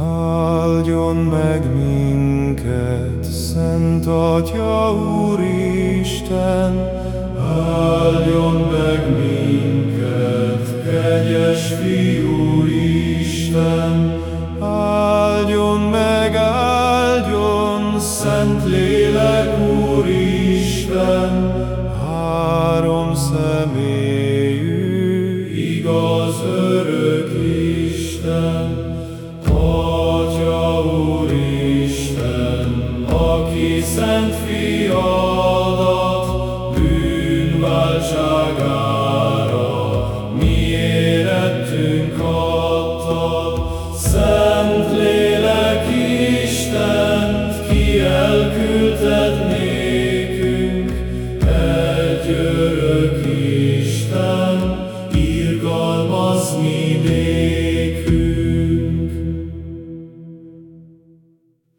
Áldjon meg minket, Szent Atya Úristen, Áldjon meg minket, kegyes Fiú Isten, áldjon meg, áldjon, Szent Lélek Úristen, Atya Úristen, aki Szent Fiadat bűnváltságára mi érettünk adtad, Szent Lélek Istent, ki elküldted nékünk, egy örök mi